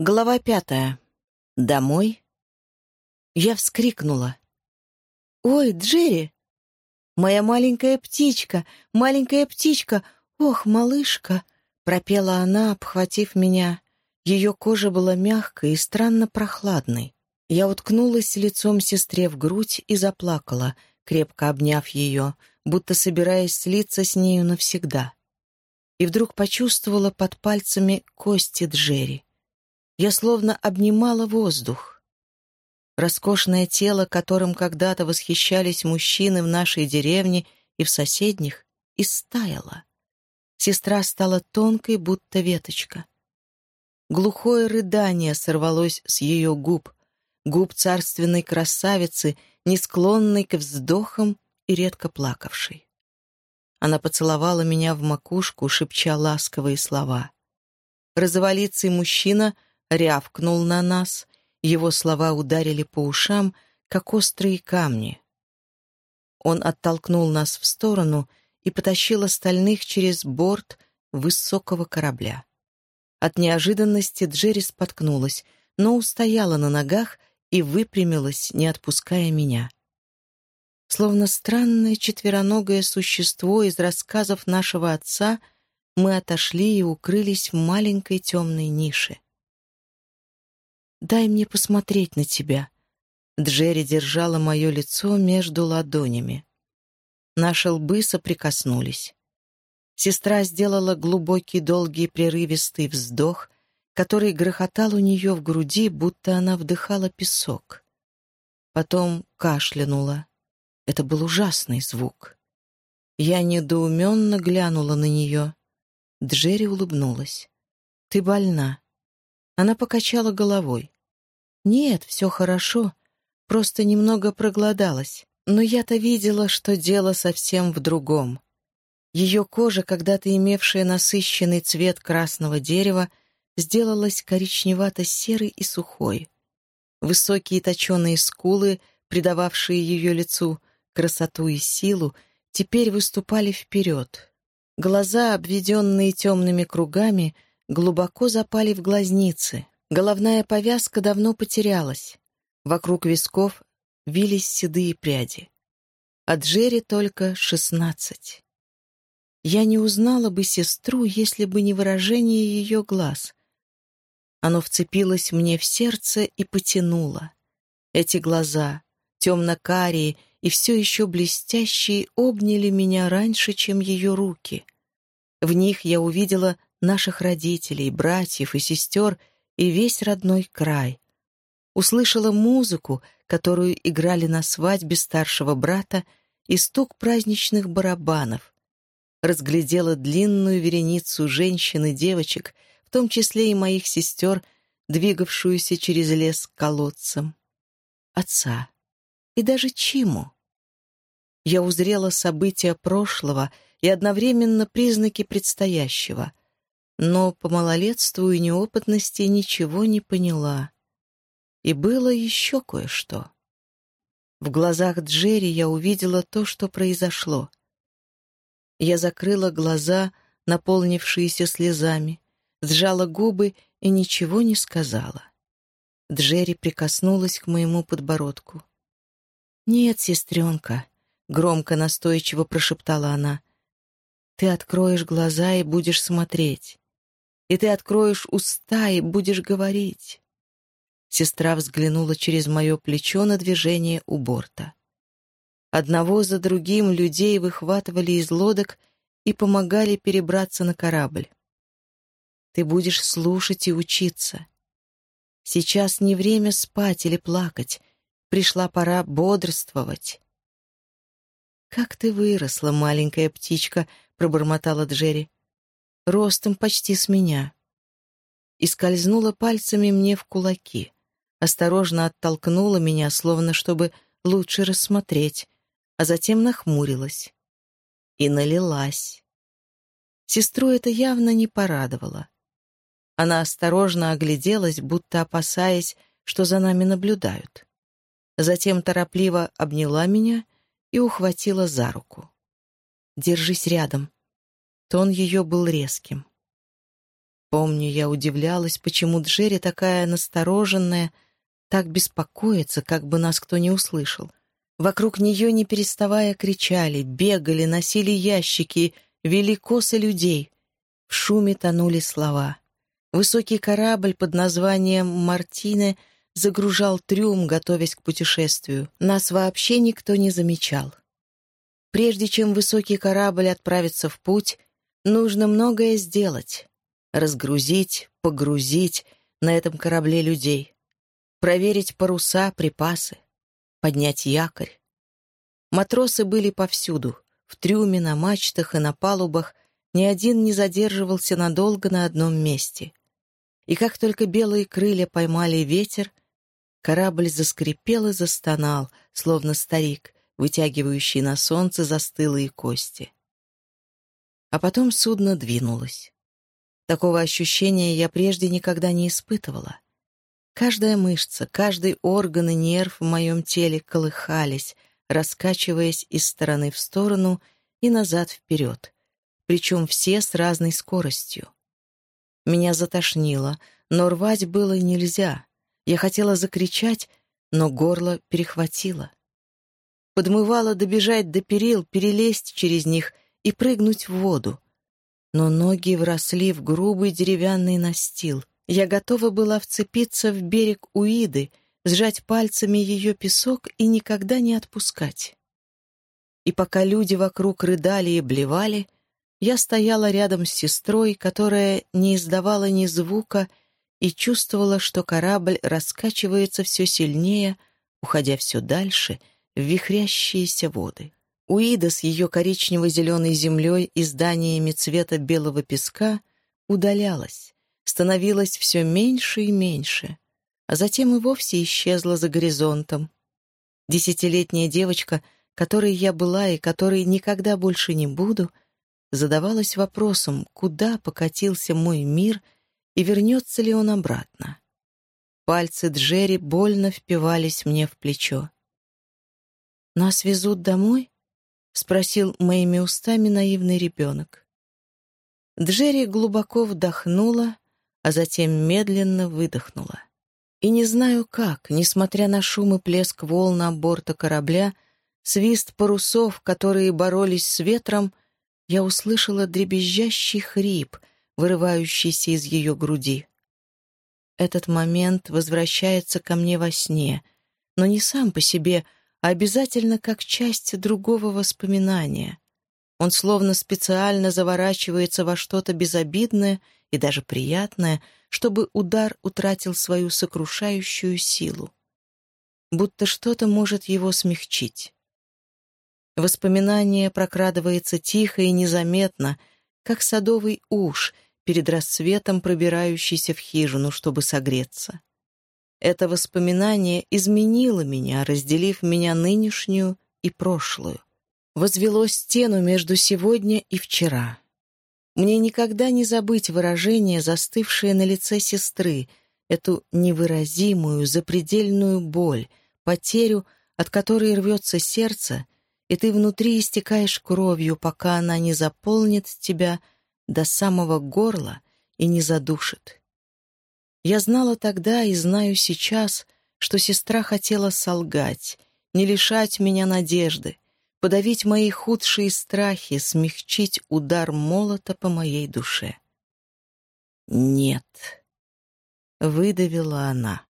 Глава пятая. Домой? Я вскрикнула. «Ой, Джерри! Моя маленькая птичка, маленькая птичка! Ох, малышка!» Пропела она, обхватив меня. Ее кожа была мягкой и странно прохладной. Я уткнулась лицом сестре в грудь и заплакала, крепко обняв ее, будто собираясь слиться с нею навсегда. И вдруг почувствовала под пальцами кости Джерри. Я словно обнимала воздух. Роскошное тело, которым когда-то восхищались мужчины в нашей деревне и в соседних, истаяло. Сестра стала тонкой, будто веточка. Глухое рыдание сорвалось с ее губ, губ царственной красавицы, не склонной к вздохам и редко плакавшей. Она поцеловала меня в макушку, шепча ласковые слова. Розоволицый мужчина рявкнул на нас, его слова ударили по ушам, как острые камни. Он оттолкнул нас в сторону и потащил остальных через борт высокого корабля. От неожиданности Джерри споткнулась, но устояла на ногах и выпрямилась, не отпуская меня. Словно странное четвероногое существо из рассказов нашего отца, мы отошли и укрылись в маленькой темной нише. «Дай мне посмотреть на тебя». Джерри держала мое лицо между ладонями. Наши лбы соприкоснулись. Сестра сделала глубокий, долгий, прерывистый вздох, который грохотал у нее в груди, будто она вдыхала песок. Потом кашлянула. Это был ужасный звук. Я недоуменно глянула на нее. Джерри улыбнулась. «Ты больна». Она покачала головой. «Нет, все хорошо. Просто немного проголодалась. Но я-то видела, что дело совсем в другом. Ее кожа, когда-то имевшая насыщенный цвет красного дерева, сделалась коричневато-серой и сухой. Высокие точеные скулы, придававшие ее лицу красоту и силу, теперь выступали вперед. Глаза, обведенные темными кругами, глубоко запали в глазницы, Головная повязка давно потерялась. Вокруг висков вились седые пряди. А Джерри только шестнадцать. Я не узнала бы сестру, если бы не выражение ее глаз. Оно вцепилось мне в сердце и потянуло. Эти глаза, темно-карие и все еще блестящие, обняли меня раньше, чем ее руки. В них я увидела наших родителей, братьев и сестер — и весь родной край. Услышала музыку, которую играли на свадьбе старшего брата, и стук праздничных барабанов. Разглядела длинную вереницу женщин и девочек, в том числе и моих сестер, двигавшуюся через лес к колодцам. Отца. И даже Чиму. Я узрела события прошлого и одновременно признаки предстоящего — но по малолетству и неопытности ничего не поняла. И было еще кое-что. В глазах Джерри я увидела то, что произошло. Я закрыла глаза, наполнившиеся слезами, сжала губы и ничего не сказала. Джерри прикоснулась к моему подбородку. «Нет, сестренка», — громко настойчиво прошептала она, — «ты откроешь глаза и будешь смотреть и ты откроешь уста и будешь говорить». Сестра взглянула через мое плечо на движение у борта. Одного за другим людей выхватывали из лодок и помогали перебраться на корабль. Ты будешь слушать и учиться. Сейчас не время спать или плакать, пришла пора бодрствовать. «Как ты выросла, маленькая птичка!» — пробормотала Джерри ростом почти с меня, и скользнула пальцами мне в кулаки, осторожно оттолкнула меня, словно чтобы лучше рассмотреть, а затем нахмурилась. И налилась. Сестру это явно не порадовало. Она осторожно огляделась, будто опасаясь, что за нами наблюдают. Затем торопливо обняла меня и ухватила за руку. «Держись рядом», Тон ее был резким. Помню, я удивлялась, почему Джерри такая настороженная, так беспокоится, как бы нас кто не услышал. Вокруг нее, не переставая, кричали, бегали, носили ящики, вели косы людей. В шуме тонули слова. Высокий корабль под названием «Мартине» загружал трюм, готовясь к путешествию. Нас вообще никто не замечал. Прежде чем высокий корабль отправится в путь, нужно многое сделать. Разгрузить, погрузить на этом корабле людей. Проверить паруса, припасы поднять якорь. Матросы были повсюду, в трюме, на мачтах и на палубах, ни один не задерживался надолго на одном месте. И как только белые крылья поймали ветер, корабль заскрипел и застонал, словно старик, вытягивающий на солнце застылые кости. А потом судно двинулось. Такого ощущения я прежде никогда не испытывала. Каждая мышца, каждый орган и нерв в моем теле колыхались, раскачиваясь из стороны в сторону и назад-вперед, причем все с разной скоростью. Меня затошнило, но рвать было нельзя. Я хотела закричать, но горло перехватило. Подмывало добежать до перил, перелезть через них и прыгнуть в воду. Но ноги вросли в грубый деревянный настил — я готова была вцепиться в берег Уиды, сжать пальцами ее песок и никогда не отпускать. И пока люди вокруг рыдали и блевали, я стояла рядом с сестрой, которая не издавала ни звука и чувствовала, что корабль раскачивается все сильнее, уходя все дальше в вихрящиеся воды. Уида с ее коричнево-зеленой землей и зданиями цвета белого песка удалялась становилось все меньше и меньше, а затем и вовсе исчезла за горизонтом. Десятилетняя девочка, которой я была и которой никогда больше не буду, задавалась вопросом, куда покатился мой мир и вернется ли он обратно. Пальцы Джерри больно впивались мне в плечо. «Нас везут домой?» — спросил моими устами наивный ребенок. Джерри глубоко вдохнула, а затем медленно выдохнула. И не знаю как, несмотря на шум и плеск волн на борта корабля, свист парусов, которые боролись с ветром, я услышала дребезжащий хрип, вырывающийся из ее груди. Этот момент возвращается ко мне во сне, но не сам по себе, обязательно как часть другого воспоминания. Он словно специально заворачивается во что-то безобидное и даже приятное, чтобы удар утратил свою сокрушающую силу. Будто что-то может его смягчить. Воспоминание прокрадывается тихо и незаметно, как садовый уж перед рассветом пробирающийся в хижину, чтобы согреться. Это воспоминание изменило меня, разделив меня нынешнюю и прошлую. Возвело стену между сегодня и вчера. Мне никогда не забыть выражение, застывшее на лице сестры, эту невыразимую, запредельную боль, потерю, от которой рвется сердце, и ты внутри истекаешь кровью, пока она не заполнит тебя до самого горла и не задушит. Я знала тогда и знаю сейчас, что сестра хотела солгать, не лишать меня надежды, подавить мои худшие страхи, смягчить удар молота по моей душе. «Нет», — выдавила она.